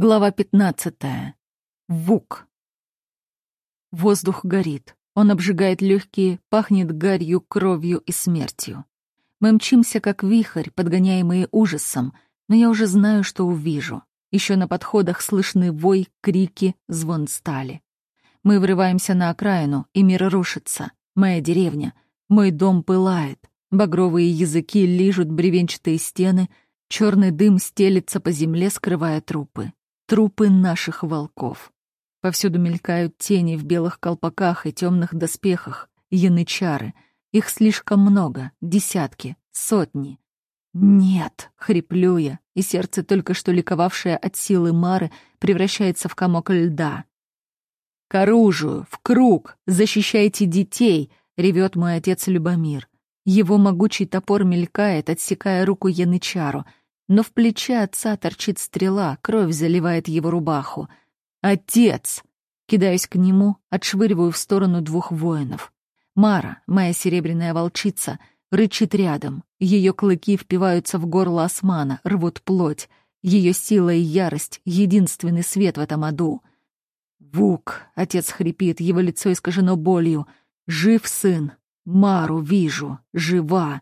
Глава 15. Вук. Воздух горит. Он обжигает легкие, пахнет гарью, кровью и смертью. Мы мчимся, как вихрь, подгоняемые ужасом, но я уже знаю, что увижу. Еще на подходах слышны вой, крики, звон стали. Мы врываемся на окраину, и мир рушится. Моя деревня, мой дом пылает. Багровые языки лижут бревенчатые стены, черный дым стелится по земле, скрывая трупы трупы наших волков. Повсюду мелькают тени в белых колпаках и темных доспехах, янычары. Их слишком много, десятки, сотни. «Нет!» — хриплю я, и сердце, только что ликовавшее от силы Мары, превращается в комок льда. «К оружию! В круг! Защищайте детей!» — ревет мой отец Любомир. Его могучий топор мелькает, отсекая руку янычару — но в плече отца торчит стрела, кровь заливает его рубаху. «Отец!» Кидаюсь к нему, отшвыриваю в сторону двух воинов. Мара, моя серебряная волчица, рычит рядом. Ее клыки впиваются в горло османа, рвут плоть. Ее сила и ярость — единственный свет в этом аду. «Вук!» — отец хрипит, его лицо искажено болью. «Жив сын! Мару вижу! Жива!»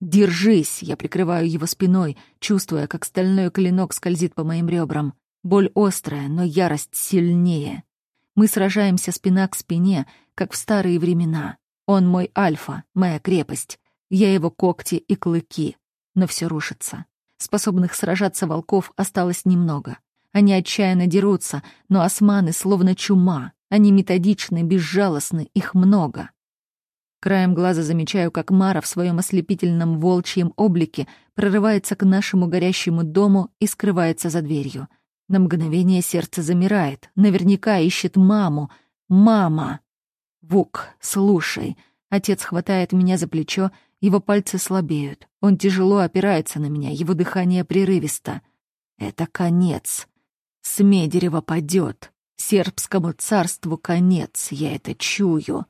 «Держись!» — я прикрываю его спиной, чувствуя, как стальной клинок скользит по моим ребрам. Боль острая, но ярость сильнее. Мы сражаемся спина к спине, как в старые времена. Он мой альфа, моя крепость. Я его когти и клыки. Но все рушится. Способных сражаться волков осталось немного. Они отчаянно дерутся, но османы словно чума. Они методичны, безжалостны, их много. Краем глаза замечаю, как Мара в своем ослепительном волчьем облике прорывается к нашему горящему дому и скрывается за дверью. На мгновение сердце замирает. Наверняка ищет маму. Мама! Вук, слушай. Отец хватает меня за плечо, его пальцы слабеют. Он тяжело опирается на меня, его дыхание прерывисто. Это конец. Смедерево падет. Сербскому царству конец, я это чую.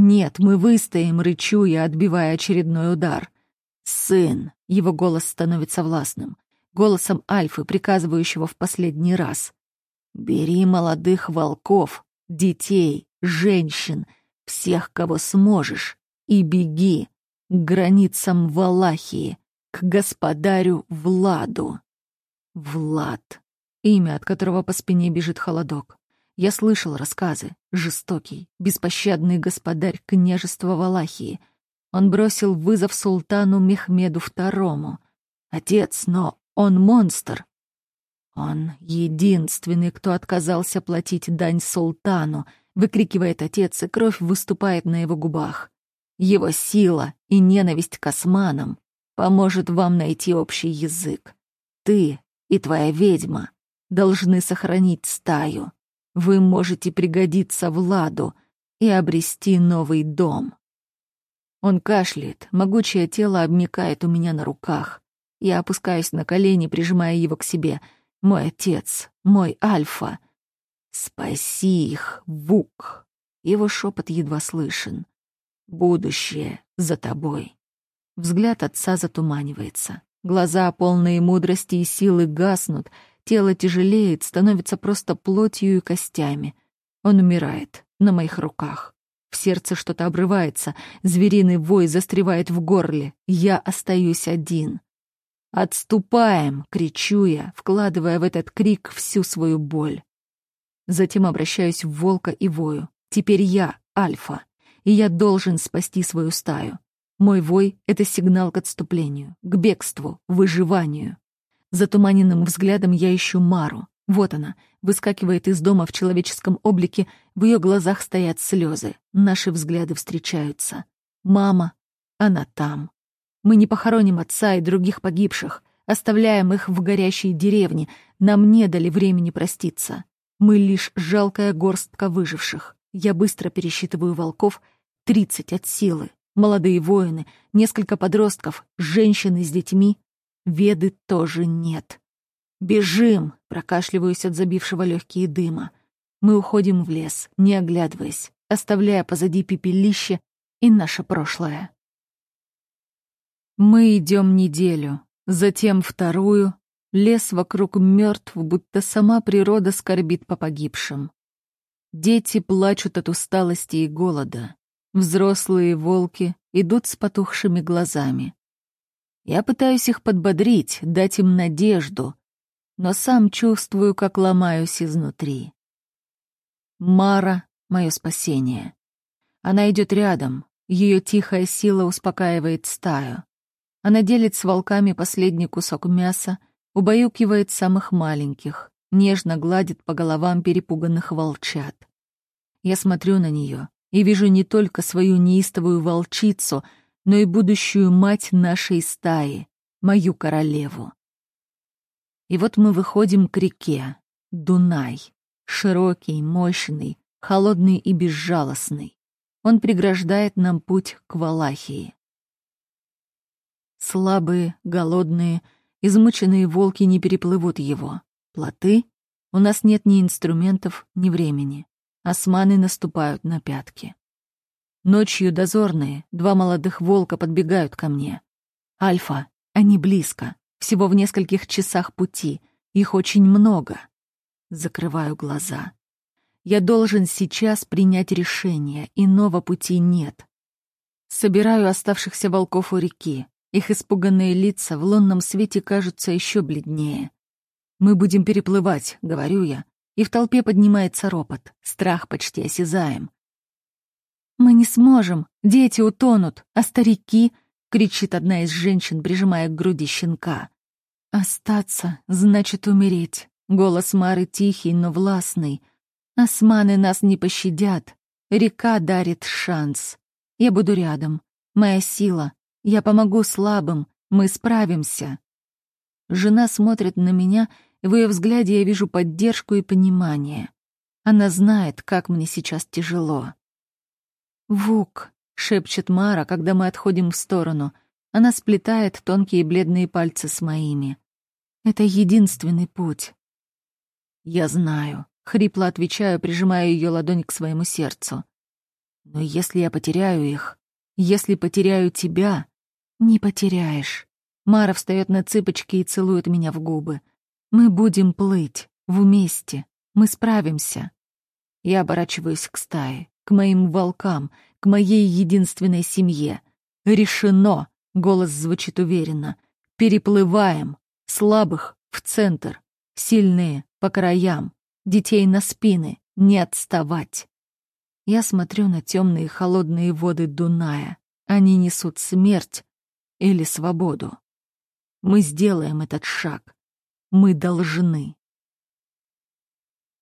«Нет, мы выстоим», — рычу я, отбивая очередной удар. «Сын!» — его голос становится властным. Голосом Альфы, приказывающего в последний раз. «Бери молодых волков, детей, женщин, всех, кого сможешь, и беги к границам Валахии, к господарю Владу». Влад. Имя, от которого по спине бежит холодок. Я слышал рассказы. Жестокий, беспощадный господарь княжества Валахии. Он бросил вызов султану Мехмеду II. Отец, но он монстр. Он единственный, кто отказался платить дань султану, выкрикивает отец, и кровь выступает на его губах. Его сила и ненависть к османам поможет вам найти общий язык. Ты и твоя ведьма должны сохранить стаю. Вы можете пригодиться Владу и обрести новый дом. Он кашляет, могучее тело обмикает у меня на руках. Я опускаюсь на колени, прижимая его к себе. Мой отец, мой Альфа. Спаси их, Вук. Его шепот едва слышен. Будущее за тобой. Взгляд отца затуманивается. Глаза, полные мудрости и силы, гаснут, Тело тяжелеет, становится просто плотью и костями. Он умирает на моих руках. В сердце что-то обрывается, звериный вой застревает в горле. Я остаюсь один. «Отступаем!» — кричу я, вкладывая в этот крик всю свою боль. Затем обращаюсь в волка и вою. Теперь я — альфа, и я должен спасти свою стаю. Мой вой — это сигнал к отступлению, к бегству, выживанию. Затуманенным взглядом я ищу Мару. Вот она, выскакивает из дома в человеческом облике, в ее глазах стоят слезы. Наши взгляды встречаются. Мама, она там. Мы не похороним отца и других погибших, оставляем их в горящей деревне, нам не дали времени проститься. Мы лишь жалкая горстка выживших. Я быстро пересчитываю волков, тридцать от силы. Молодые воины, несколько подростков, женщины с детьми, Веды тоже нет. «Бежим!» — прокашливаюсь от забившего легкие дыма. Мы уходим в лес, не оглядываясь, оставляя позади пепелище и наше прошлое. Мы идем неделю, затем вторую, Лес вокруг мертв, будто сама природа скорбит по погибшим. Дети плачут от усталости и голода. Взрослые волки идут с потухшими глазами. Я пытаюсь их подбодрить, дать им надежду, но сам чувствую, как ломаюсь изнутри. Мара — мое спасение. Она идет рядом, ее тихая сила успокаивает стаю. Она делит с волками последний кусок мяса, убаюкивает самых маленьких, нежно гладит по головам перепуганных волчат. Я смотрю на нее и вижу не только свою неистовую волчицу, но и будущую мать нашей стаи, мою королеву. И вот мы выходим к реке, Дунай, широкий, мощный, холодный и безжалостный. Он преграждает нам путь к Валахии. Слабые, голодные, измученные волки не переплывут его. Плоты? У нас нет ни инструментов, ни времени. Османы наступают на пятки. Ночью дозорные, два молодых волка подбегают ко мне. Альфа, они близко, всего в нескольких часах пути. Их очень много. Закрываю глаза. Я должен сейчас принять решение, иного пути нет. Собираю оставшихся волков у реки. Их испуганные лица в лунном свете кажутся еще бледнее. «Мы будем переплывать», — говорю я, и в толпе поднимается ропот. Страх почти осязаем. «Мы не сможем, дети утонут, а старики...» — кричит одна из женщин, прижимая к груди щенка. «Остаться значит умереть». Голос Мары тихий, но властный — Османы нас не пощадят. Река дарит шанс. Я буду рядом. Моя сила. Я помогу слабым. Мы справимся. Жена смотрит на меня, и в ее взгляде я вижу поддержку и понимание. Она знает, как мне сейчас тяжело. «Вук», — шепчет Мара, когда мы отходим в сторону. Она сплетает тонкие бледные пальцы с моими. «Это единственный путь». «Я знаю», Хрипло отвечаю, прижимая ее ладонь к своему сердцу. Но если я потеряю их, если потеряю тебя, не потеряешь. Мара встает на цыпочки и целует меня в губы. Мы будем плыть, вместе, мы справимся. Я оборачиваюсь к стае, к моим волкам, к моей единственной семье. Решено, голос звучит уверенно. Переплываем, слабых в центр, сильные по краям детей на спины, не отставать. Я смотрю на темные холодные воды Дуная. Они несут смерть или свободу. Мы сделаем этот шаг. Мы должны.